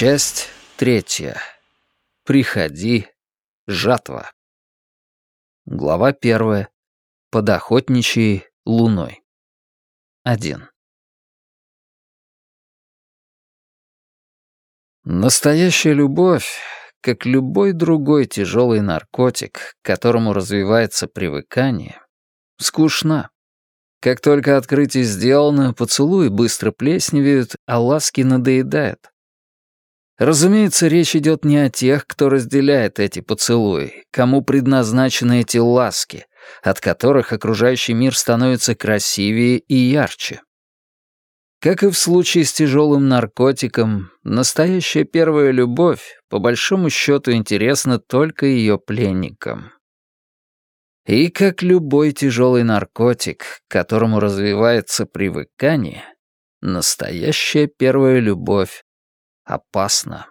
Часть третья. Приходи. Жатва. Глава первая. Под охотничьей луной. Один. Настоящая любовь, как любой другой тяжелый наркотик, к которому развивается привыкание, скучна. Как только открытие сделано, поцелуи быстро плесневеют, а ласки надоедают. Разумеется, речь идет не о тех, кто разделяет эти поцелуи, кому предназначены эти ласки, от которых окружающий мир становится красивее и ярче. Как и в случае с тяжелым наркотиком, настоящая первая любовь, по большому счету, интересна только ее пленникам. И как любой тяжелый наркотик, к которому развивается привыкание, настоящая первая любовь опасно.